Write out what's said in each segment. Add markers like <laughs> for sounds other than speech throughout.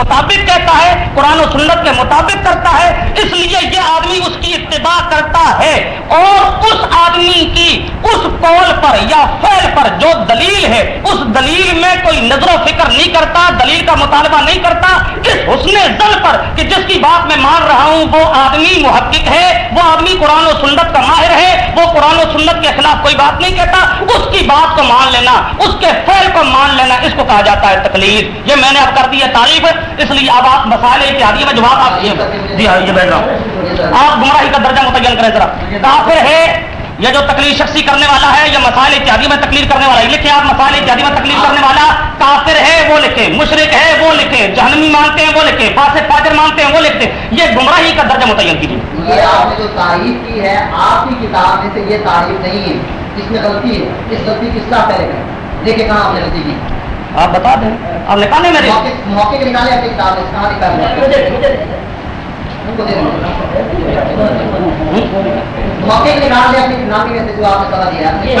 مطابق کہتا ہے، قرآن و سنت کے مطابق کرتا ہے، اس لیے یہ آدمی اس کی اتباع کرتا ہے اور اس آدمی کی اس قول پر یا فعل پر جو دلیل ہے، اس دلیل میں کوئی نظر و فکر نہیں کرتا، دلیل کا مطالبہ نہیں کرتا، اس حسن زل پر کہ جس کی بات میں مان رہا ہوں، وہ آدمی محقق ہے، وہ آدمی قرآن و سنت کا ماہر ہے، وہ قرآن و سنت کے خلاف کوئی بات نہیں کہتا، اس کی بات کو مان لینا، اس کے فعل کو مان لینا، اس کو کہا جاتا ہے تکلیف۔ یہ میں نے اب کر دی ہے تعریف اس لیے اب آپ مسائل اتحادی میں جواب آپ جی ہاں یہ بیٹھ رہا ہوں آپ گمراہی کا درجہ متعین کریں ذرا۔ کافر ہے، یہ جو تکلیف شخصی کرنے والا ہے، یہ مسائل اتحادی میں تکلیف کرنے والا ہے۔ لکھیں آپ مسائل اتحادی میں تکلیف کرنے والا۔ کافر ہے، وہ لکھیں۔ مشرق ہے، وہ لکھیں۔ جہنمی مانتے ہیں، وہ لکھیں۔ فاسق، فاجر مانتے ہیں، وہ لکھتے ہیں۔ یہ گمراہی کا درجہ متعین کیجیے۔ یہ آپ نے جو تعریف کی ہے، آپ کی کتاب میں سے یہ تعریف نہیں ہے۔ اس میں غلطی ہے۔ اس غلطی کس طرح پہلے کریں۔ دیکھیں کہاں آپ نے غلطی کی۔ آپ بتا دیں۔ آپ نکالیں میرے۔ موقع کے اپنی کتاب کہاں۔ موقع کے نکال لیں اپنی نام جو آپ نے دیا کے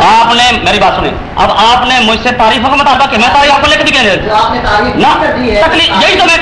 آپ میری بات سنیں۔ اب آپ نے مجھ سے تعریفوں کا مطالبہ کہ میں تعریف آپ کو دی ہے تکلیف یہی تو میں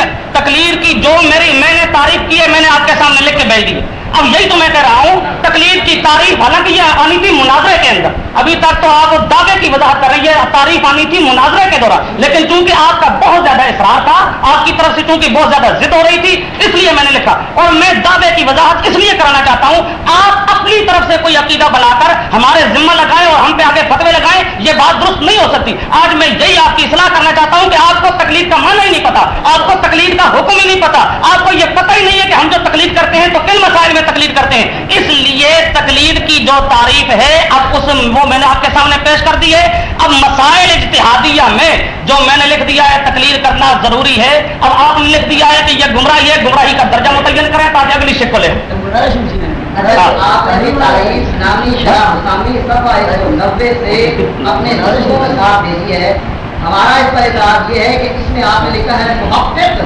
کی جو میری میں نے تعریف کی ہے میں نے آپ کے سامنے لکھ کے بھیج دی اب یہی تو میں کہہ رہا ہوں تکلیف کی تعریف حالانکہ یہ آنی تھی مناظرے کے اندر۔ ابھی تک تو آپ دعوے کی وضاحت کر رہی ہے تعریف آنی تھی مناظرے کے دوران۔ لیکن چونکہ آپ کا بہت زیادہ اصرار تھا، آپ کی طرف سے چونکہ بہت زیادہ ضد ہو رہی تھی، اس لیے میں نے لکھا۔ اور میں دعوے کی وضاحت اس لیے کرانا چاہتا ہوں، آپ اپنی طرف سے کوئی عقیدہ بنا کر ہمارے ذمہ لگائیں اور ہم پہ آگے فتوے لگائیں، یہ بات درست نہیں ہو سکتی۔ آج میں یہی آپ کی اصلاح کرنا چاہتا ہوں کہ آپ کو تکلیف کا معنی ہی نہیں پتا، آپ کو تکلیف کا حکم ہی نہیں پتا، آپ کو یہ پتہ ہی نہیں ہے کہ ہم جو تکلیف کرتے ہیں تو کن مسائل میں تکلیف کرتے ہیں۔ اس لیے تکلیف کی جو تعریف ہے اب اس وہ میں نے آپ کے سامنے پیش کر دی ہے۔ اب مسائل اجتہادیہ میں جو میں نے لکھ دیا ہے تکلیف کرنا ضروری ہے۔ اب آپ نے لکھ دیا ہے کہ یہ گمراہی ہے گمراہی کا درجہ متعین کریں تاکہ اگلی شک کو لے ہمارا اس پر اعتراض یہ ہے کہ اس میں آپ نے لکھا ہے محقق۔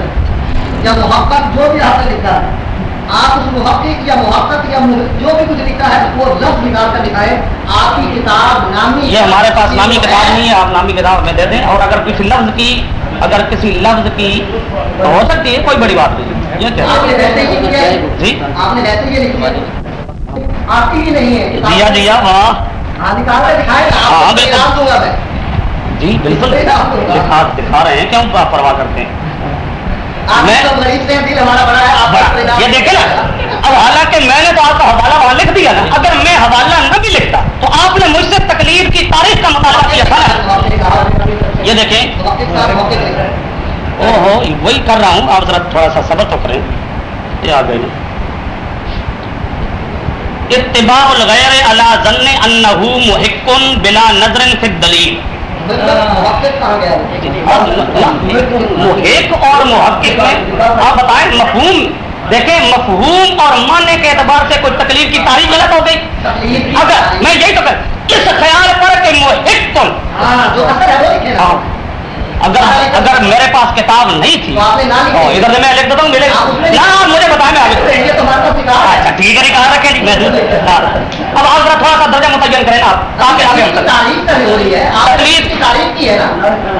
یا محقق جو بھی آپ نے لکھا ہے آپ اس محقق یا محقق یا جو بھی کچھ لکھا ہے وہ لفظ نکال کر دکھائے آپ کی کتاب نامی یہ ہمارے پاس نامی کتاب نہیں ہے آپ نامی کتاب ہمیں دے دیں۔ اور اگر کسی لفظ کی اگر کسی لفظ کی تو ہو سکتی ہے کوئی بڑی بات نہیں۔ یہ کیا؟ ہی جی؟ آپ نے ویسے یہ لکھی ہے؟ آپ کی بھی نہیں ہے کتاب- جیا جیا ہاں ہاں۔ نکال کر دکھائے۔ گا ہاں، بالکل۔ گا میں۔ جی بالکل۔ دکھا رہے ہیں۔ کیوں پرواہ کرتے ہیں؟ یہ دیکھے نا اب حالانکہ میں نے تو آپ کا حوالہ وہاں لکھ دیا نا اگر میں حوالہ نہ بھی لکھتا تو آپ نے مجھ سے تکلیف کی تاریخ کا مطالبہ کیا تھا یہ دیکھیں۔ او ہو وہی کر رہا ہوں آپ ذرا تھوڑا سا صبر تو کریں۔ یہ آ نا اتباع الغیر علی ظن انہو محکن بلا نظر فی الدلیل۔ محق اور محقق میں آپ بتائیں مفہوم۔ دیکھیں مفہوم اور ماننے کے اعتبار سے کوئی تکلیف کی تعریف غلط ہو گئی۔ اگر میں یہی تو کر اس خیال پر کہ محق ہاں۔ اگر اگر میرے پاس کتاب نہیں تھی ادھر سے میں لکھ دیتا ہوں اس میں- نہ مجھے بتائیں میں آگے اچھا ٹھیک ہے نہیں کہا رکھیں جی۔ میں۔ اب آپ ذرا تھوڑا سا درجہ متعین کریں آپ۔ آگے تکلیف- ہے۔ نا۔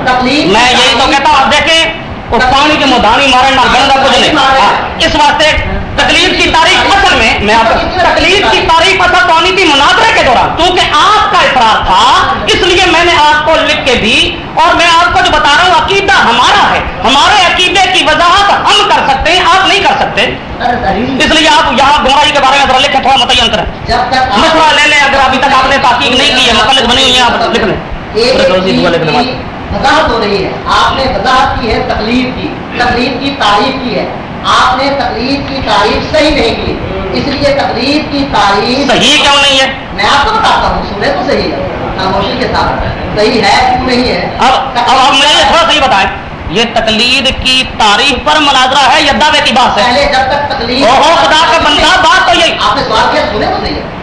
تکلیف میں یہی تو کہتا ہوں آپ دیکھیں وہ پانی کے مدانی مارے نہ گندا کچھ نہیں۔ ہاں، اس واسطے تکلیف کی تاریخ اصل میں میں آپ تکلیف کی تاریخ اصل تو آنی تھی مناظرے کے دوران کیونکہ آپ کا اصرار تھا اس لیے میں نے آپ کو لکھ کے دی اور میں آپ کو جو بتا رہا ہوں عقیدہ ہمارا ہے۔ ہمارے عقیدے کی وضاحت ہم کر سکتے ہیں آپ نہیں کر سکتے۔ اس لیے آپ یہاں گمراہی کے بارے میں ذرا لکھیں تھوڑا متعین کریں۔ مشورہ لے لیں اگر ابھی تک آپ نے تحقیق نہیں کی ہے مقلد بنی ہوئی ہیں آپ لکھ لیں۔ وضاحت ہو رہی ہے۔ آپ نے وضاحت کی ہے تکلیف کی۔ تکلیف کی تعریف کی ہے۔ آپ نے تکلیف کی تعریف صحیح نہیں کی اس لیے تکلیف کی تعریف صحیح کیوں نہیں ہے؟ میں آپ کو بتاتا ہوں سنے تو صحیح ہے خاموشی کے ساتھ۔ صحیح ہے کیوں نہیں ہے؟ اب اب آپ مجھے تھوڑا صحیح بتائیں یہ تقلید کی تعریف پر مناظرہ ہے یا دعوے کی بات ہے؟ پہلے جب تک تکلیف او ہو خدا کا بندہ بات تو یہی۔ آپ نے سوال کیا سنے تو صحیح ہے۔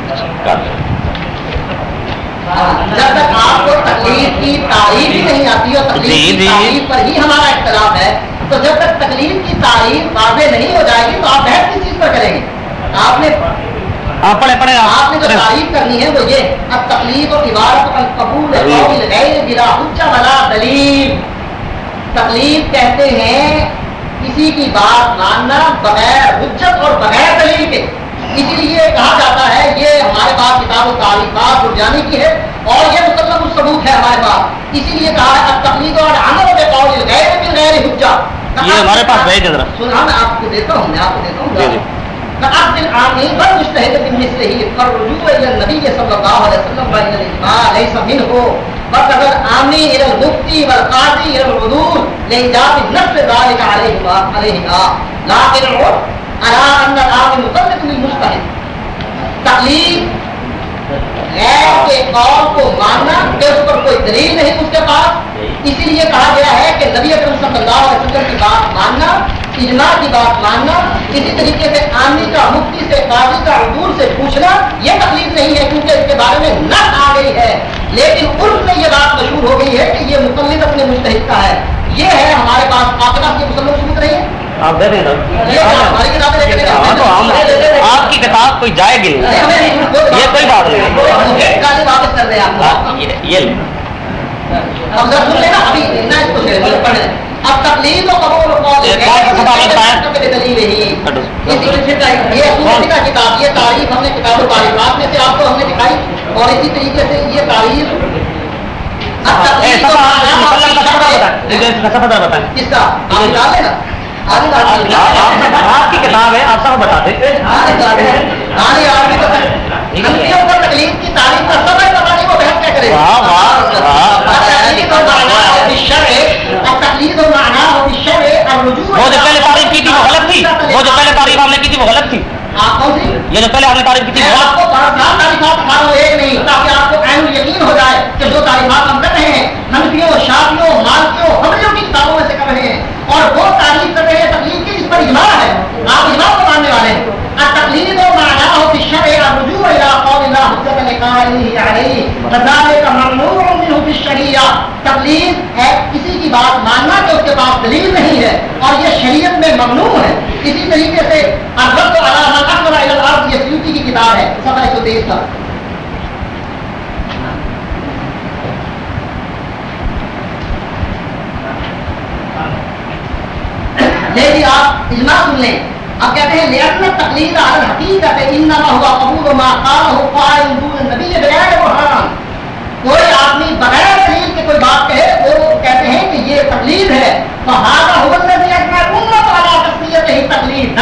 جب تک آپ کو تکلیف کی تعریف ہی نہیں آتی اور تکلیف جی، کی جی۔ تعریف پر ہی ہمارا اختلاف ہے تو جب تک تکلیف کی تعریف واضح نہیں ہو جائے گی تو آپ بحث کس چیز پر کریں گے؟ آپ نے پڑھے پڑھے آپ نے جو تعریف کرنی ہے وہ یہ اب تکلیف اور عبارت قبول بلا حجہ بلا دلیل۔ تکلیف کہتے ہیں کسی کی بات ماننا بغیر حجت اور بغیر دلیل کے۔ اسی لیے کہا جاتا ہے یہ ہمارے پاس کتاب و تعلیمات جانے کی ہے اور یہ مطلب ثبوت ہے ہمارے پاس۔ اسی لیے کہا ہے اب تکلیف اور عمل بے قول غیر بغیر حجہ یہ ہمارے پاس بھیج ذرا۔ سنا میں آپ کو دیتا ہوں میں آپ کو دیتا ہوں جی فعبد العامين بل مجتهد بمثله فالرجوع الى النبي صلى الله عليه وسلم وان الاجماع ليس منه فقد العامي الى المفتي والقاضي الى العدول لايجاب النفس ذلك عليه عليهما لكن العرف ارى ان العامي مطلق للمجتهد تقليد غیر کے قول کو ماننا کہ اس پر کوئی دلیل نہیں اس کے پاس اسی لیے کہا گیا ہے کہ نبی اکرم صلی اللہ علیہ وسلم کی بات ماننا اجماع کی بات ماننا اسی طریقے سے عامی کا مفتی سے قاضی کا عبور سے پوچھنا یہ تکلیف نہیں ہے کیونکہ اس کے بارے میں نہ آ گئی ہے لیکن عرف میں یہ بات مشہور ہو گئی ہے کہ یہ مقلد اپنے مستحق کا ہے یہ ہے ہمارے پاس آپ کی مسلم ثبوت رہی ہے آپ دے دیں ہماری کتابیں ہاں آپ کی کتاب کوئی جائے گی یہ کوئی بات نہیں۔ ہاں، یہ لیں۔ اب تقلید و قبول و قول کتاب تاریخ ہم نے کتاب و تعلیمات میں سے آپ کو ہم نے دکھائی۔ اور اسی طریقے سے یہ اور یہ اس کا آپ آپ- کی کتاب ہے آپ سب بتا دیں تکلیف کی کا سب ہے وہ کیا کرے جو پہلے تعریف کی تھی وہ غلط تھی وہ جو پہلے تعریف ہم نے کی تھی وہ غلط تھی یہ جو پہلے ہم نے تعریف کی تھی آپ کو تعریفات ایک نہیں تاکہ آپ کو یقین ہو جائے کہ جو تعریفات ہم کر رہے ہیں حنفیوں شافیوں مالکیوں حملیوں کی کتابوں میں سے کر رہے ہیں اور وہ تعریف کر رہے ہیں تکلیف کی جس پر اجماع ہے آپ اجماع کو ماننے والے ہیں التقلید و معناه في الشرع الرجوع الى قول الله حجة لقائله عليه فذلك ممنوع منه في تقلید ہے، کسی کی بات ماننا کہ اس کے پاس دلیل نہیں ہے اور یہ شریعت میں ممنوع ہے۔ اسی طریقے سے الرد على من یہ سیوطی کی کتاب ہے صفحہ 123 کا۔ لیکن آپ اجماع سن لیں۔ اب کہتے ہیں لیکن تقلید علی حقیقت انما ہوا قبول ما قاله قائل دون النبی بغیر برہان کوئی آدمی بغیر دلیل کے کوئی بات کہے وہ کہتے ہیں کہ یہ تقلید ہے۔ اجمع امت تسمیت ہی تقلید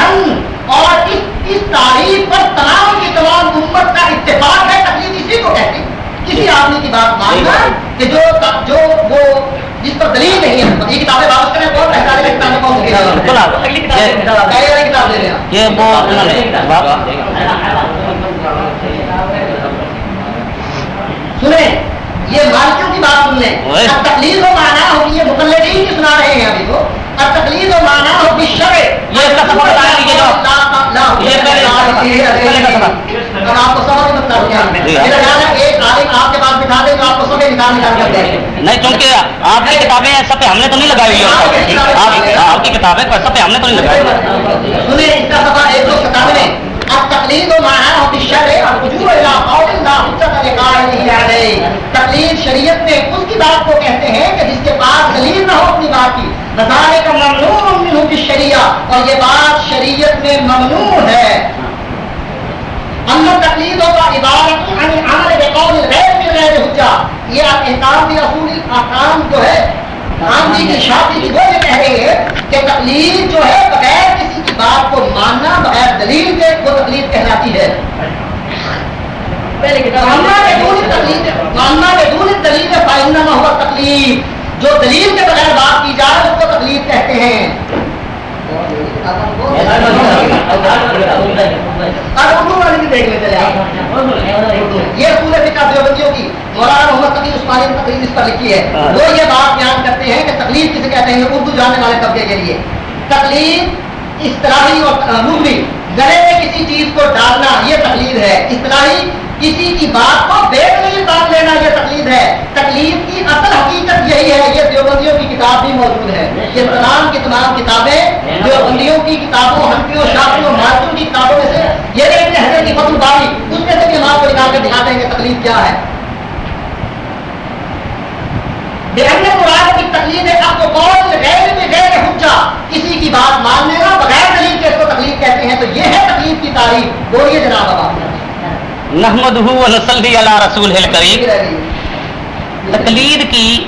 اور اس اس تعریف پر تمام کی تمام امت کا اتفاق ہے۔ تقلید اسی کو کہتے ہیں۔ کسی آدمی کی بات ماننا کہ جو جو وہ جس پر دلیل نہیں ہے۔ یہ کتابیں واپس کریں کون کی کتابیں کون۔ اگلی کتاب پہلے والی کتاب لے لیں آپ یہ وہ سنیں۔ یہ مالکیوں کی بات سن لیں۔ تقلید و مانا ہو کہ یہ مقلدین کی سنا رہے ہیں ابھی کو اب تقلید و مانا ہو کہ شرع۔ یہ آپ کو جی۔ میرا خیال ہے ایک عالم آپ کے پاس بٹھا دیں تو آپ کو سبق نکال نکال کر دیں نہیں چونکہ آپ کی کتابیں سب پہ ہم نے تو نہیں لگائی ہوئی۔ آپ کی کتابیں سب پہ ہم نے تو نہیں لگائی۔ ہوئی سنیں اس کا سفا ایک سو ستانوے اب تقلید و معنی ہو بالشرع الرجوع الى قول لا حجت لقائله علیہ تقلید شریعت میں اس کی بات کو کہتے ہیں کہ جس کے پاس دلیل نہ ہو اپنی بات کی۔ نظارے بذالک ممنوع منه بالشریعہ اور یہ بات شریعت میں ممنوع ہے۔ اما تقلید کا عبارت عن عمل بقول غیر من غیر حجہ۔ یہ احکام بھی اصول احکام جو ہے عام کی شادی کی وہ یہ کہہ رہی ہے کہ تقلید جو ہے بغیر بات کو ماننا بغیر دلیل کے وہ تقلید کہلاتی ہے۔ ماننا فائنہ نہ ہوا جو دلیل کے بغیر بات کی جائے اس کو تقلید کہتے ہیں۔ اب اردو والے بھی دیکھ لیتے ہیں۔ آپ یہ دیوبندیوں کی مولانا محمد تقی عثمانی نے تقریر اس پر لکھی ہے۔ وہ یہ بات بیان کرتے ہیں کہ تقلید کسے کہتے ہیں؟ اردو جاننے والے طبقے کے لیے۔ تقلید اصطلاحی اور لغوی گلے میں کسی چیز کو ڈالنا یہ تقلید ہے۔ اصطلاحی کسی کی بات کو بے دلیل بات لینا یہ تقلید ہے۔ تقلید کی اصل حقیقت یہی ہے، یہ دیوبندیوں کی کتاب بھی موجود ہے۔ یہ تمام کی تمام کتابیں دیوبندیوں کی کتابوں ہنفیوں شافیوں، مالکیوں کی کتابوں میں سے، یہ دیکھتے ہیں حضرت کی فتح باری، اس میں سے بھی ہم آپ کو نکال کے دکھاتے ہیں کہ تقلید کیا ہے۔ بأن مراد تکلیف ہے اب تو غیر میں غیر حجا کسی کی بات مان لینا بغیر دلیل کے اس کو تکلیف کہتے ہیں تو یہ ہے تکلیف کی تاریخ۔ بولیے جناب اب نحمد رسول کریم تقلید کی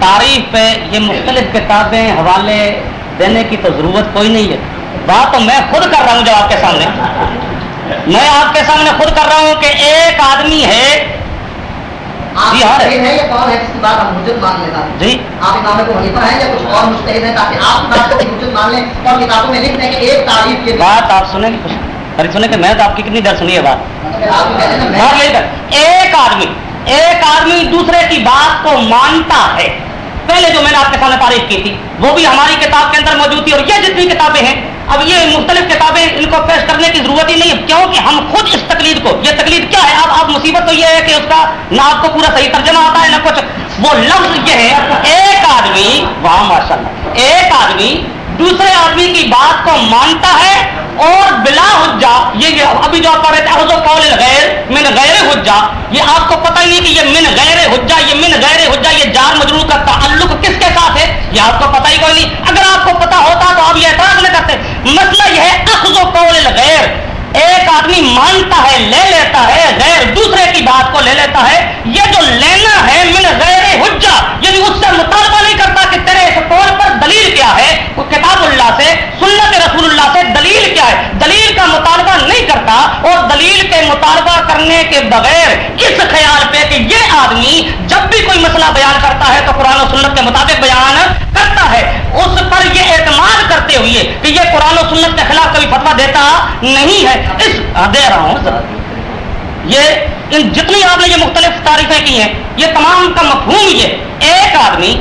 تعریف پہ یہ مختلف کتابیں حوالے دینے کی تو ضرورت کوئی نہیں ہے۔ بات تو میں خود کر رہا ہوں جو آپ کے سامنے۔ میں آپ کے سامنے خود کر رہا ہوں کہ ایک آدمی ہے جی ہاں۔ جی۔ آپ امام کو حنیفہ ہیں یا کچھ اور ہیں تاکہ آپ بات کو حجت مان لیں اور کتابوں میں لکھ دیں کہ ایک تعریف کی بات آپ سنیں ارے سنیں کہ میں تو آپ کی کتنی دیر سنی ہے بات؟ ایک آدمی ایک آدمی دوسرے کی بات کو مانتا ہے۔ پہلے جو میں نے آپ کے سامنے تعریف کی تھی وہ بھی ہماری کتاب کے اندر موجود تھی اور یہ جتنی کتابیں ہیں اب یہ مختلف کتابیں ان کو پیش کرنے کی ضرورت ہی نہیں ہے، کیونکہ ہم خود اس تقلید کو، یہ تقلید کیا ہے؟ اب اب مصیبت تو یہ ہے کہ اس کا نہ آپ کو پورا صحیح ترجمہ آتا ہے، نہ کچھ۔ وہ لفظ یہ ہے ایک آدمی وہاں ماشاء اللہ ایک آدمی دوسرے آدمی کی بات کو مانتا ہے اور بلا حجا یہ ابھی جو آپ پڑھ رہے تھے قول غیر من غیر حجا یہ آپ کو پتہ ہی نہیں کہ یہ من غیر حجا یہ من غیر حجا یہ جار مجرور کا تعلق کس کے ساتھ ہے؟ یہ آپ کو پتہ ہی کوئی نہیں۔ اگر آپ کو پتہ ہوتا تو آپ یہ اعتراض نہ کرتے۔ مسئلہ یہ ہے اخذ و قول غیر ایک آدمی مانتا ہے، لے لیتا ہے، غیر دوسرے کی بات کو لے لیتا ہے۔ یہ جو لینا ہے من غیر حجا یعنی اس سے مطالبہ نہیں کرتا کہ تیرے اس قول پر دلیل کیا ہے۔ وہ کتاب اللہ سے، سنت رسول اللہ سے دلیل کیا ہے۔ دلیل کا مطالبہ نہیں کرتا اور دلیل کے مطالبہ کرنے کے بغیر اس خیال پہ کہ یہ آدمی جب بھی کوئی مسئلہ بیان کرتا ہے تو قرآن و سنت کے مطابق بیان کرتا ہے۔ اس پر یہ اعتماد کرتے ہوئے کہ یہ قرآن و سنت کے خلاف کبھی فتوا دیتا نہیں ہے۔ اس دے رہا ہوں یہ ان جتنی آپ نے یہ مختلف تعریفیں کی ہیں، یہ تمام کا مفہوم یہ۔ ایک آدمی،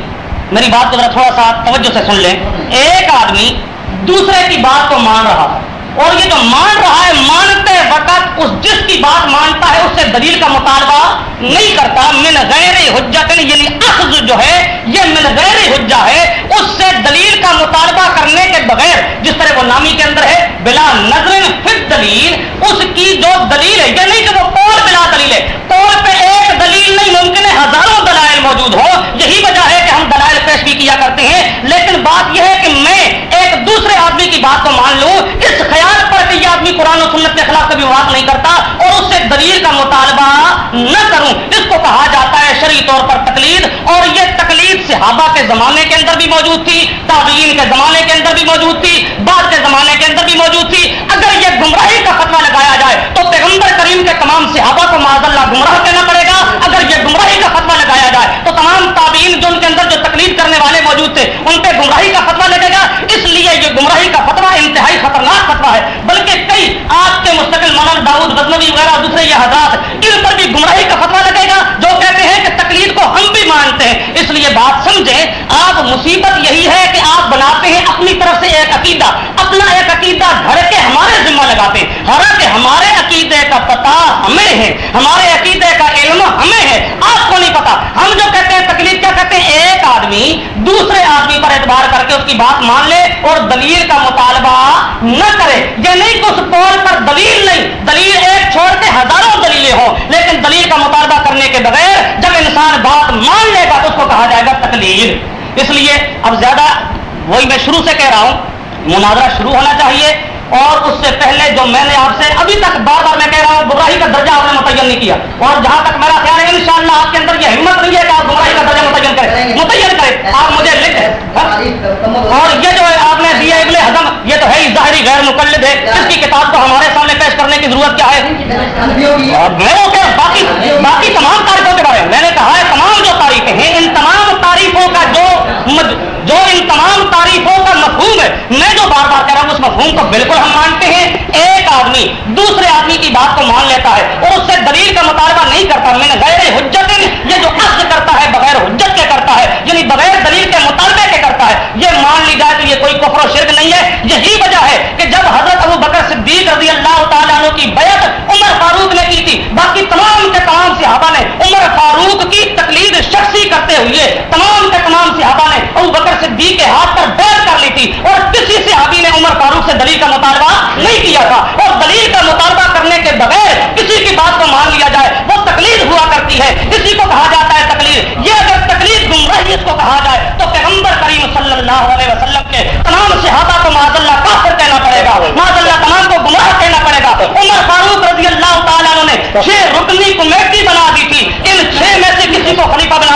میری بات کو ذرا تھوڑا سا توجہ سے سن لیں۔ ایک آدمی دوسرے کی بات کو مان رہا ہے۔ اور یہ جو مان رہا ہے، مانتے وقت اس جس کی بات مانتا ہے، اس سے دلیل کا مطالبہ نہیں کرتا۔ من غیر حجت یعنی اخذ جو ہے یہ من غیر حجا ہے، اس سے دلیل کا مطالبہ کرنے کے بغیر، جس طرح وہ نامی کے اندر ہے، بلا نظر پھر دلیل اس کی جو دلیل ہے، یہ نہیں کہ وہ پول بلا دلیل ہے پول پہ ایک دلیل نہیں، ممکن ہے ہزاروں دلائل موجود ہو یہی وجہ ہے کہ ہم دلائل پیش بھی کیا کرتے ہیں، لیکن بات یہ ہے کہ میں ایک دوسرے آدمی کی بات کو مان لوں، اس خیال پر کہ یہ آدمی قرآن و سنت کے خلاف کبھی بات نہیں کرتا اور اس سے دلیل کا مطالبہ نہ کروں۔ اس کو کہا جاتا ہے شرعی طور پر تقلید، اور یہ تقلید صحابہ کے زمانے کے اندر بھی موجود تھی، تابعین کے زمانے کے اندر بھی موجود تھی، بعد کے زمانے کے اندر بھی موجود تھی۔ اگر یہ گمراہی کا فتوا لگایا جائے تو پیغمبر کریم کے تمام صحابہ کو معذ اللہ گمراہ کہنا پڑے گا۔ اگر یہ گمراہی کا فتوا لگایا جائے تو تمام تابعین جو ان کے اندر جو تقلید کرنے والے موجود تھے، ان پہ گمراہی کا فتوا لگے گا۔ اس لیے یہ گمراہی کا فتوا انتہائی خطرناک فتوا ہے، بلکہ کئی آج کے مستقل مولانا داؤد بدنوی وغیرہ دوسرے یہ حضرات ان پر بھی گمراہی کا فتوا لگے گا، جو کہتے ہیں کہ تقلید کو ہم بھی مانتے ہیں۔ اس لیے بات سمجھیں آپ مصیبت یہی ہے کہ آپ بناتے ہیں اپنی طرف سے ایک عقیدہ، اپنا ایک عقیدہ گھر کے ہمارے ذمہ لگاتے ہیں۔ حالانکہ ہمارے عقیدے کا پتا ہمیں ہے، ہمارے عقیدے کا علم ہمیں ہے۔ آپ کو نہیں پتا۔ ہم جو کہتے ہیں تکلیف، کیا کہتے ہیں؟ ایک آدمی دوسرے آدمی پر اعتبار کر کے اس کی بات مان لے اور دلیل کا مطالبہ نہ کرے۔ یہ نہیں کہ اس قول پر دلیل نہیں، دلیل ایک چھوڑ کے ہزاروں دلیلیں ہوں، لیکن دلیل کا مطالبہ کرنے کے بغیر جب انسان بات مان لے گا کو کہا جائے گا تکلیل اس لیے اب زیادہ وہی میں شروع سے کہہ رہا ہوں مناظرہ شروع ہونا چاہیے اور اس سے پہلے جو میں نے آپ سے ابھی تک بار بار میں کہہ رہا ہوں گمراہی کا درجہ آپ نے متعین نہیں کیا اور جہاں تک میرا خیال ہے انشاءاللہ آپ کے اندر یہ ہمت نہیں ہے کہ آپ گمراہی کا درجہ متعین کریں متعین کریں آپ مجھے لکھ اور یہ جو ہے آپ نے دیا ابن حضم یہ تو ہے ہی ظاہری غیر مقلد ہے اس کی کتاب کو ہمارے سامنے پیش کرنے کی ضرورت کیا ہے میں باقی باقی تمام تعریفوں کے بارے میں میں نے کہا ہے تمام ہیں ان تمام تعریفوں کا جو جو ان تمام تعریفوں کا مفہوم ہے، میں جو بار بار کہہ رہا ہوں، اس مفہوم کو بالکل ہم مانتے ہیں۔ ایک آدمی دوسرے آدمی کی بات کو مان لیتا ہے اور اس سے دلیل کا مطالبہ نہیں کرتا۔ میں نے غیر حجت یہ جو عقد کرتا ہے، بغیر حجت کے کرتا ہے یعنی بغیر دلیل کے مطالبے کے کرتا ہے، یہ مان لی جائے تو یہ کوئی کفر و شرک نہیں ہے۔ یہی وجہ ہے کرتے ہوئے تمام کے تمام صحابہ نے ابو بکر صدیق کے ہاتھ پر بیٹھ کر لی تھی اور کسی صحابی نے عمر فاروق سے دلیل کا مطالبہ نہیں کیا تھا اور دلیل کا مطالبہ کرنے کے بغیر کسی کی بات کو مان لیا جائے وہ تکلیف ہوا کرتی ہے کسی کو کہا جاتا ہے تکلیف یہ اگر تقلید گمراہیت کو کہا جائے تو پیغمبر کریم صلی اللہ علیہ وسلم کے تمام صحابہ کو معذ اللہ کافر کہنا پڑے گا معذ اللہ تمام کو گمراہ کہنا پڑے گا۔ عمر فاروق رضی اللہ تعالیٰ نے چھ رکنی کمیٹی بنا دی تھی۔ ان چھ میں سے کسی کو خلیفہ بنا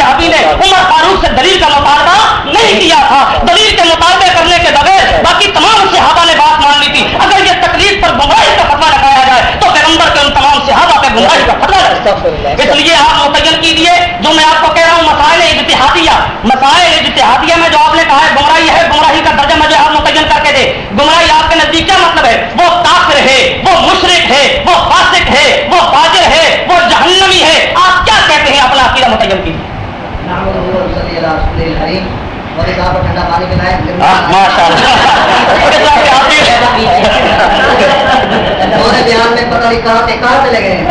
صحابی نے عمر فاروق سے دلیل کا مطالبہ نہیں کیا تھا۔ دلیل کے مطالبے کرنے کے بغیر باقی تمام صحابہ نے بات مان لی تھی اگر یہ تکلیف پر گمراہی کا فتوا لگایا جائے تو پیغمبر کے ان تمام صحابہ پہ گمراہی کا فتوا لگا اس لیے آپ متعین کیجیے جو میں آپ کو کہہ رہا ہوں مسائل اجتہادیہ مسائل اجتہادیہ میں جو آپ نے کہا ہے گمراہی ہے گمراہی کا درجہ مجھے آپ متعین کر کے دے گمراہی آپ کے نزدیک کیا مطلب ہے وہ کافر ہے وہ مشرق ہے وہ فاسق ہے وہ فاجر ہے وہ جہنمی ہے آپ کیا کہتے ہیں اپنا عقیدہ متعین کیجیے ٹھنڈا پانی <laughs> بیان میں پتہ نہیں کہاں سے کہاں چلے گئے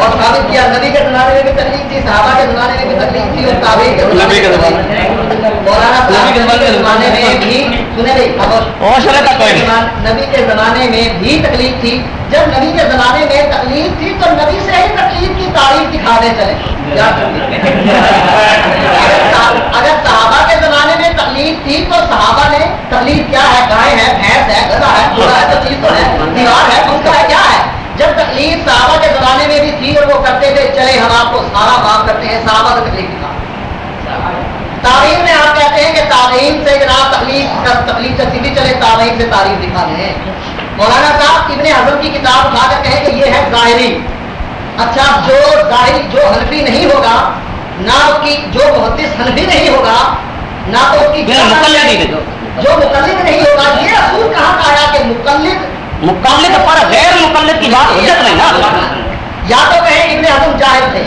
اور ثابت کیا نبی کے زمانے میں بھی تکلیف تھی صحابہ کے زمانے میں بھی تکلیف تھی اور تابعین کے نبی کے زمانے۔ میں مولانا صاحب کے زمانے میں بھی سنے خاموش نبی کے زمانے میں بھی تکلیف تھی۔ جب نبی کے زمانے میں تکلیف تھی تو نبی سے ہی تکلیف کی تعریف دکھانے چلے۔ صحابہ نے تکلیف کیا ہے گائے ہے بھینس ہے، گدا ہے گھوڑا ہے تو چیز تو ہے۔ دیوار ہے کا ہے، کیا ہے؟ جب تکلیف صحابہ کے زمانے میں بھی تھی اور وہ کرتے تھے، چلے ہم آپ کو سارا معاف کرتے ہیں، صحابہ سے تکلیف دکھا۔ تعلیم میں آپ کہتے ہیں کہ تعلیم سے جناب تکلیف تکلیف سے سیدھی چلے، تعلیم سے تعلیم دکھا دیں۔ مولانا صاحب ابن اعظم کی کتاب اٹھا کر کہیں کہ یہ ہے ظاہری۔ اچھا جو ظاہری، جو حنفی نہیں ہوگا، نہ کی جو محدث حنفی نہیں ہوگا نہ تو اس کی جو مقلد نہیں ہوگا یہ اصول کہاں کا آیا کہ مقلد مقلد پر غیر مقلد کی بات نہیں نا۔ یا تو کہیں ابن حضم جاہد تھے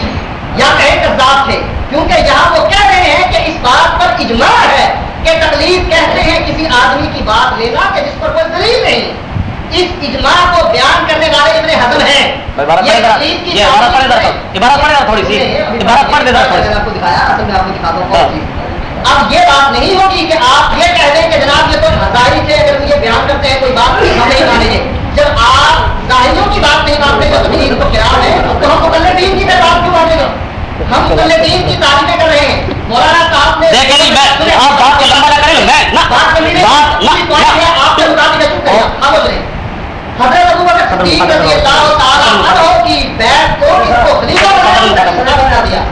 یا کہیں کذاب تھے کیونکہ یہاں وہ کہہ رہے ہیں کہ اس بات پر اجماع ہے کہ تکلیف کہتے ہیں کسی آدمی کی بات لینا کہ جس پر کوئی دلیل نہیں۔ اس اجماع کو بیان کرنے والے ابن حضم ہیں۔ اب یہ بات نہیں ہوگی کہ آپ یہ کہہ دیں کہ جناب یہ تو ہزاری سے اگر یہ بیان کرتے ہیں کوئی بات نہیں نہیں مانیں گے۔ جب آپ ظاہریوں کی بات نہیں مانتے جو زمین کو خیال ہے تو ہم مکل دین کی بات کیوں مانیں گے؟ ہم مکل دین کی تعریفیں کر رہے ہیں۔ مولانا صاحب نے آپ بات کو لمبا نہ کریں بات کرنے آپ کے مطابق ہم بول رہے ہیں حضرت ابو بکر صدیق رضی اللہ تعالی عنہ کی بیعت کو اس کو خلیفہ بنا دیا۔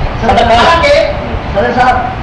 صدر صاحب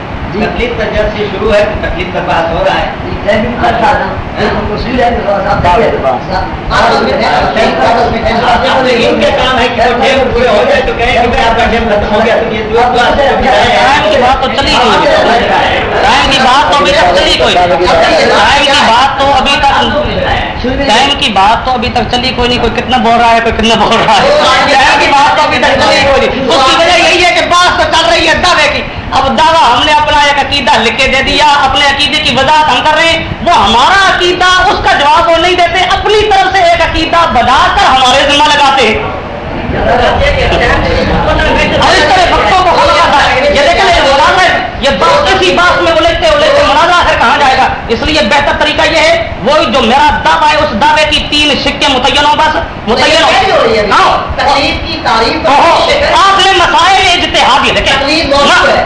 تکلیف کا جب سے شروع ہے تکلیف کا بات ہو رہا ہے کام ہے پورے ہو جائے تو کہیں کہ آپ کا ٹائم ختم ہو گیا تو یہ کی بات تو چلی ٹائم کی بات تو ابھی تک چلی کوئی ٹائم کی بات تو ابھی تک ٹائم کی بات تو ابھی تک چلی کوئی نہیں کوئی کتنا بول رہا ہے کوئی کتنا بول رہا ہے ٹائم کی بات تو ابھی تک چلی کوئی نہیں اس کی وجہ یہی ہے کہ بات تو چل رہی ہے دعوے کی اب دعویٰ ہم نے اپنا ایک عقیدہ لکھ کے دے دیا، اپنے عقیدے کی وضاحت ہم کر رہے ہیں۔ وہ ہمارا عقیدہ، اس کا جواب وہ نہیں دیتے، اپنی طرف سے ایک عقیدہ بنا کر ہمارے ذمہ لگاتے ہیں۔ اس طرح وقتوں کو یہ دیکھیں یہ بات کسی بات میں الیجتے الیجتے منازع آخر کہاں جائے گا؟ اس لیے بہتر طریقہ یہ ہے وہی جو میرا دعویٰ ہے اس دعوے کی تین سکے متعین ہو بس متعین ہو آپ نے مسائل اجتہادی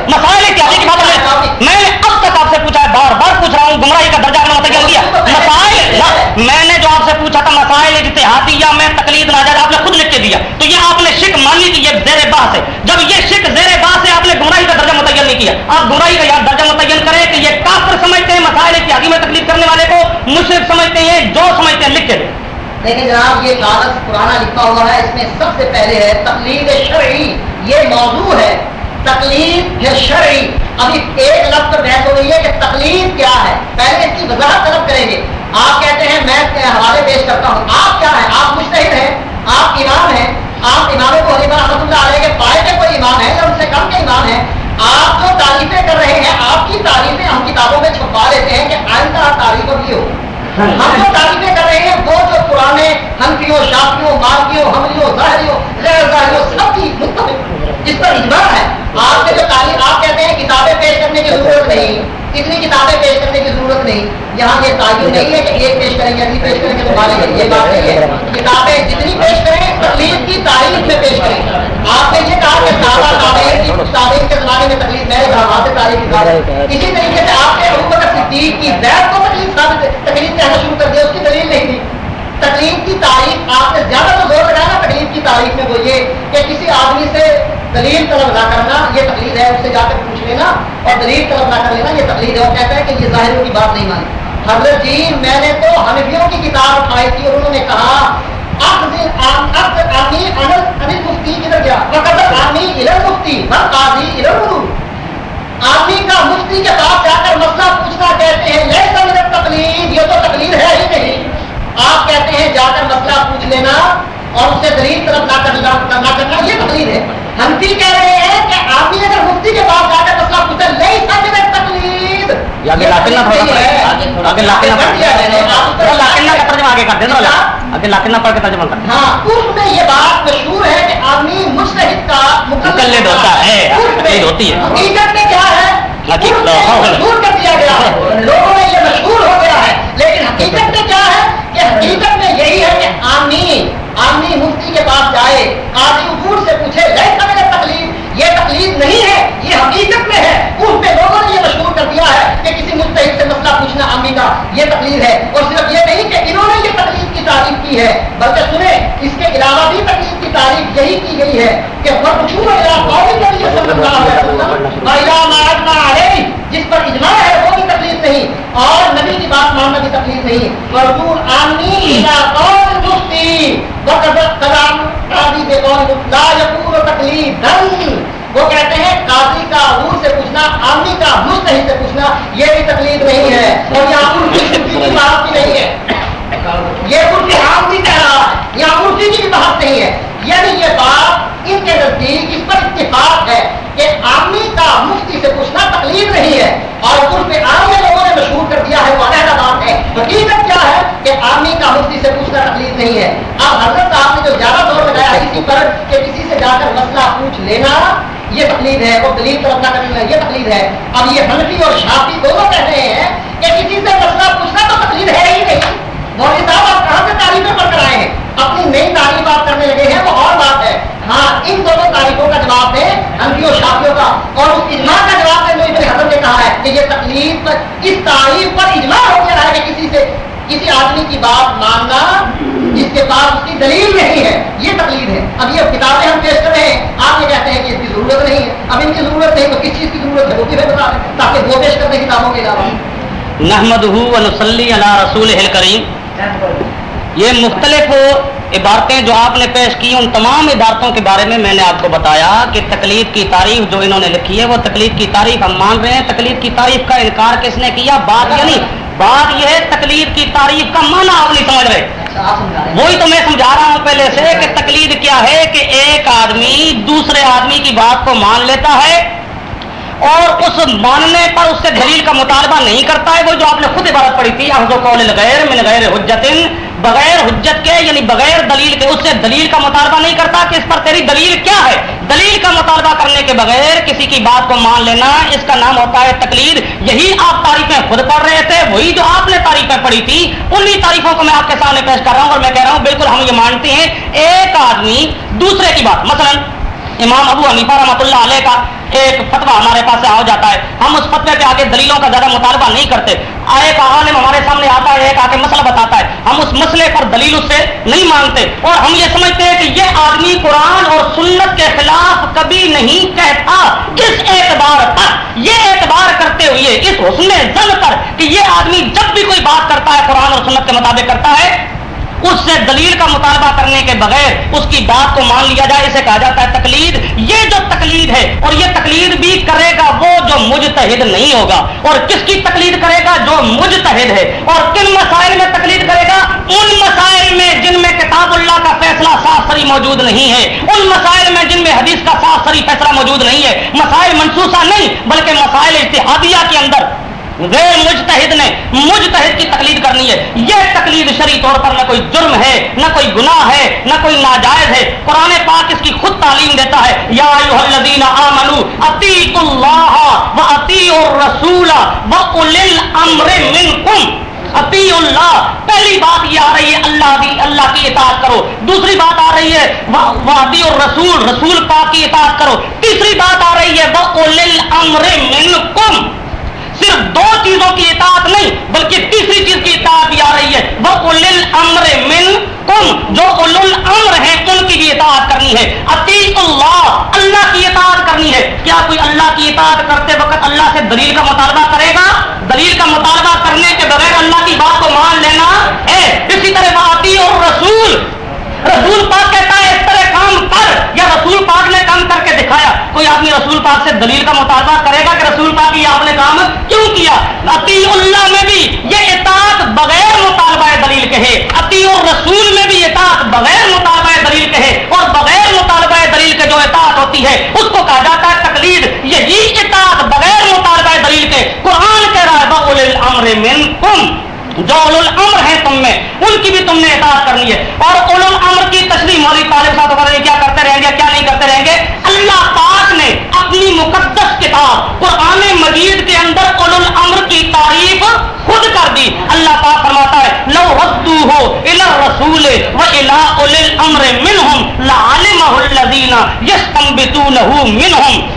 مسائل اتحادی کی بات میں نے اب تک آپ سے پوچھا ہے بار بار پوچھ رہا ہوں گمراہی کا درجہ متعین کیا۔ مسائل میں نے جو آپ سے پوچھا تھا مسائل اجتہادی یا میں تقلید نہ جائے آپ نے خود لکھ کے دیا۔ تو یہ آپ نے شک مانی کہ یہ زیر باس ہے۔ جب یہ نہیں کیا۔ آپ برائی کا یاد درجہ متعین کریں کہ یہ کافر سمجھتے ہیں، مسائل کی عدیم تکلیف کرنے والے کو مشرق سمجھتے ہیں، جو سمجھتے ہیں، لکھ کے دیں۔ لیکن جناب، یہ کاغذ پرانا لکھا ہوا ہے، اس میں سب سے پہلے ہے تکلیف شرعی۔ یہ موضوع ہے تکلیف یا شرعی۔ ابھی ایک لفظ پر بحث ہو گئی ہے کہ تکلیف کیا ہے۔ پہلے اس کی وضاحت طلب کریں گے۔ آپ کہتے ہیں، میں حوالے پیش کرتا ہوں۔ آپ کیا ہیں؟ آپ مشتحد ہیں، آپ امام ہیں۔ آپ امام کو علی رحمۃ اللہ علیہ کے پائے کے کوئی امام ہے یا ان سے کم کے امام ہیں؟ آپ تو تعریفیں کر رہے ہیں آپ کی تعریفیں ہم کتابوں میں چھپا لیتے ہیں کہ آئندہ تعریف بھی ہو۔ ہاں جی۔ ہم جو تعریفیں کر رہے ہیں وہ جو پرانے ہنفیوں شاپیوں مالکیوں حملیوں ظاہریوں غیر ظاہریوں سب کی مختلف اس پر اجماع ہے۔ آپ کے جو تعریف آپ کہتے ہیں کتابیں پیش کرنے کی ضرورت نہیں اتنی کتابیں پیش کرنے کی گئی یہاں یہ تعین نہیں ہے کہ ایک پیش کریں گے اگلی پیش کریں گے تو مانیں گے یہ بات نہیں ہے کتابیں جتنی پیش کریں، تقلید کی تعریف سے پیش کریں۔ آپ نے یہ کہا کہ تابا تابعین کی تابعین کے زمانے میں تقلید نئے تھا وہاں سے تعریف اسی طریقے سے آپ نے حکومت صدیق کی زید کو تقلید ثابت تقلید کہنا شروع کر دیا، اس کی دلیل نہیں تھی۔ تقلید کی تعریف آپ نے زیادہ تو زور لگایا نا کی تعریف میں وہ یہ کہ کسی آدمی سے دلیل طلب نہ کرنا، یہ تقلید ہے اس سے جا کر پوچھ لینا اور دلیل طلب نہ کر لینا، یہ تقلید ہے۔ وہ کہتا ہے کہ یہ ظاہروں کی بات نہیں مانی۔ حضرت جی میں نے تو حنفیوں کی کتاب اٹھائی تھی اور انہوں نے کہا تقلید یہ تو تقلید ہے ہی نہیں۔ آپ کہتے ہیں، جا کر مسئلہ پوچھ لینا اور اسے مفتی کہہ رہے ہیں کہ آدمی اگر مفتی کے پاس جا کر مسئلہ پوچھا نہیں میں تکلیف آگے آگے آگے کر دینا آگے پڑھ کے ترجمہ کرنا ہاں میں یہ بات مشہور ہے کہ آدمی کا مقلد ہوتا ہے۔ ہوتی ہے۔ حقیقت میں کیا ہے؟ مشہور کر دیا گیا ہے۔ لوگوں میں یہ مشہور ہو گیا ہے۔ لیکن حقیقت میں کیا ہے؟ کہ حقیقت میں یہی ہے کہ آدمی آدمی مفتی کے پاس جائے آدمی سے پوچھے نہیں ہے، یہ حقیقت میں ہے۔ اس پہ لوگوں نے یہ مشہور کر دیا ہے کہ کسی مستحق سے مسئلہ پوچھنا امی کا یہ تقلیل ہے۔ اور صرف یہ نہیں کہ انہوں نے یہ تقلیل کی تعریف کی ہے، بلکہ سنیں، اس کے علاوہ بھی تقلیل کی تعریف یہی کی گئی ہے کہ وہ پوچھوں ہے پر کہ کسی سے جا کر مسئلہ پوچھ لینا، یہ تقلید ہے، وہ دلیل پر اپنا کرنا یہ تقلید ہے۔ اب یہ حنفی اور شافی دونوں کہتے ہیں نحمد رسول کریم یہ مختلف عبارتیں جو آپ نے پیش کی ان تمام عبارتوں کے بارے میں میں نے آپ کو بتایا کہ تکلیف کی تعریف جو انہوں نے لکھی ہے وہ تکلیف کی تعریف ہم مان رہے ہیں۔ تکلیف کی تعریف کا انکار کس نے کیا؟ بات یعنی بات یہ ہے تکلیف کی تعریف کا معنی آپ نہیں سمجھ رہے۔ وہی تو میں سمجھا رہا ہوں پہلے سے کہ تکلیف کیا ہے کہ ایک آدمی دوسرے آدمی کی بات کو مان لیتا ہے۔ اور اس ماننے پر اس سے دلیل کا مطالبہ نہیں کرتا ہے وہ جو آپ نے خود عبارت پڑھی تھی، احض قول غیر من غیر حجت بغیر حجت کے یعنی بغیر دلیل کے، اس سے دلیل کا مطالبہ نہیں کرتا کہ اس پر تیری دلیل کیا ہے۔ دلیل کا مطالبہ کرنے کے بغیر کسی کی بات کو مان لینا، اس کا نام ہوتا ہے تقلید۔ یہی آپ تعریفیں خود پڑھ رہے تھے، وہی جو آپ نے تعریفیں پڑھی تھی، انہی تعریفوں کو میں آپ کے سامنے پیش کر رہا ہوں اور میں کہہ رہا ہوں، بالکل ہم یہ مانتے ہیں، ایک آدمی دوسرے کی بات، مثلا امام ابو حنیفہ رحمۃ اللہ علیہ کا ایک فتوا ہمارے پاس آ جاتا ہے۔ ہم اس فتوے کے آگے دلیلوں کا زیادہ مطالبہ نہیں کرتے۔ ایک عالم ہمارے سامنے آتا ہے، ایک آ کے مسئلہ بتاتا ہے۔ ہم اس مسئلے پر دلیل اس سے نہیں مانگتے اور ہم یہ سمجھتے ہیں کہ یہ آدمی قرآن اور سنت کے خلاف کبھی نہیں کہتا۔ کس اعتبار پر، یہ اعتبار کرتے ہوئے، اس حسن زن پر کہ یہ آدمی جب بھی کوئی بات کرتا ہے، قرآن اور سنت کے مطابق کرتا ہے اس سے دلیل کا مطالبہ کرنے کے بغیر اس کی بات کو مان لیا جائے، اسے کہا جاتا ہے تقلید۔ یہ جو تقلید ہے اور یہ تقلید بھی کرے گا وہ جو مجتہد نہیں ہوگا۔ اور کس کی تقلید کرے گا؟ جو مجتہد ہے۔ اور کن مسائل میں تقلید کرے گا؟ ان مسائل میں جن میں کتاب اللہ کا فیصلہ صاف سری موجود نہیں ہے۔ ان مسائل میں جن میں حدیث کا صاف سری فیصلہ موجود نہیں ہے۔ مسائل منسوخہ نہیں، بلکہ مسائل اتحادیہ کے اندر۔ غیر مجتہد نے مجتہد کی تقلید کرنی ہے۔ یہ تقلید شری طور پر نہ کوئی جرم ہے، نہ کوئی گناہ ہے، نہ کوئی ناجائز ہے۔ قرآن پاک اس کی خود تعلیم دیتا ہے۔ یا آمنو اللہ و اطیع الرسول و اول الامر منکم۔ اطیع اللہ، پہلی بات یہ آ رہی ہے، اللہ دی، اللہ کی اطاعت کرو۔ دوسری بات آ رہی ہے وادی اور رسول رسول پاک کی اطاعت کرو۔ تیسری بات آ رہی ہے وہ الامر منکم۔ صرف دو چیزوں کی اطاعت نہیں، بلکہ تیسری چیز کی اطاعت بھی آ رہی ہے۔ وہ اول امر من کم جو اول الامر ہیں، ان کی بھی اطاعت کرنی ہے۔ عتیق اللہ اللہ کی اطاعت کرنی ہے۔ کیا کوئی اللہ کی اطاعت کرتے وقت اللہ سے دلیل کا مطالبہ کرے گا؟ دلیل کا مطالبہ کرنے کے بغیر اللہ کی بات کو مان لینا۔ ہے اسی طرح وہ اور رسول رسول پاک کہتا ہے اس کام کر یا رسول پاک نے کام کر کے دکھایا؟ کوئی آدمی رسول پاک سے دلیل کا مطالبہ کرے گا کہ رسول پاک یہ آپ نے کام کیوں کیا؟ عطی اللہ میں بھی یہ اطاعت بغیر مطالبہ دلیل کہے۔ عطی رسول میں بھی اطاعت بغیر مطالبہ دلیل کہے اور بغیر مطالبہ دلیل کے جو اطاعت ہوتی ہے، اس کو کہا جاتا ہے تقلید۔ یہی اطاعت بغیر مطالبہ دلیل کے۔ قرآن کہہ رہا ہے بول الامر منکم جو اول الامر ہیں تم میں، ان کی بھی تم نے اطاعت کرنی ہے۔ اور اول الامر کی تشریح مولی طالب صاحب وغیرہ کیا کرتے رہیں گے، کیا نہیں کرتے رہیں گے؟ اللہ پاک نے اپنی مقدس کتاب قرآن مجید کے اندر اول الامر کی تعریف خود کر دی۔ اللہ پاک فرماتا ہے، لو ردو ہو الا رسول و الا اول الامر منہم لعلمہ الذین یستنبتونہ منہم۔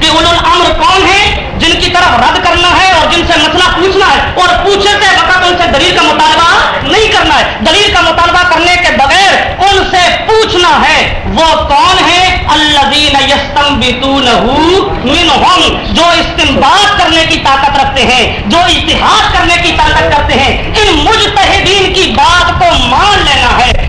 کہ اول الامر کون ہے جن کی طرف رد کرنا ہے اور جن سے مسئلہ پوچھنا ہے اور پوچھتے وقت ان سے دلیل کا مطالبہ نہیں کرنا ہے۔ دلیل کا مطالبہ کرنے کے بغیر ان سے پوچھنا ہے، وہ کون ہے منہم، جو استمباد کرنے کی طاقت رکھتے ہیں، جو اتحاد کرنے کی طاقت کرتے ہیں۔ ان مجتہدین کی بات کو مان لینا ہے۔